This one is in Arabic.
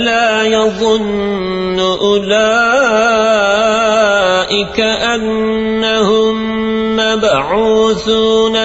ألا يظن أولئك أنهم مبعوثون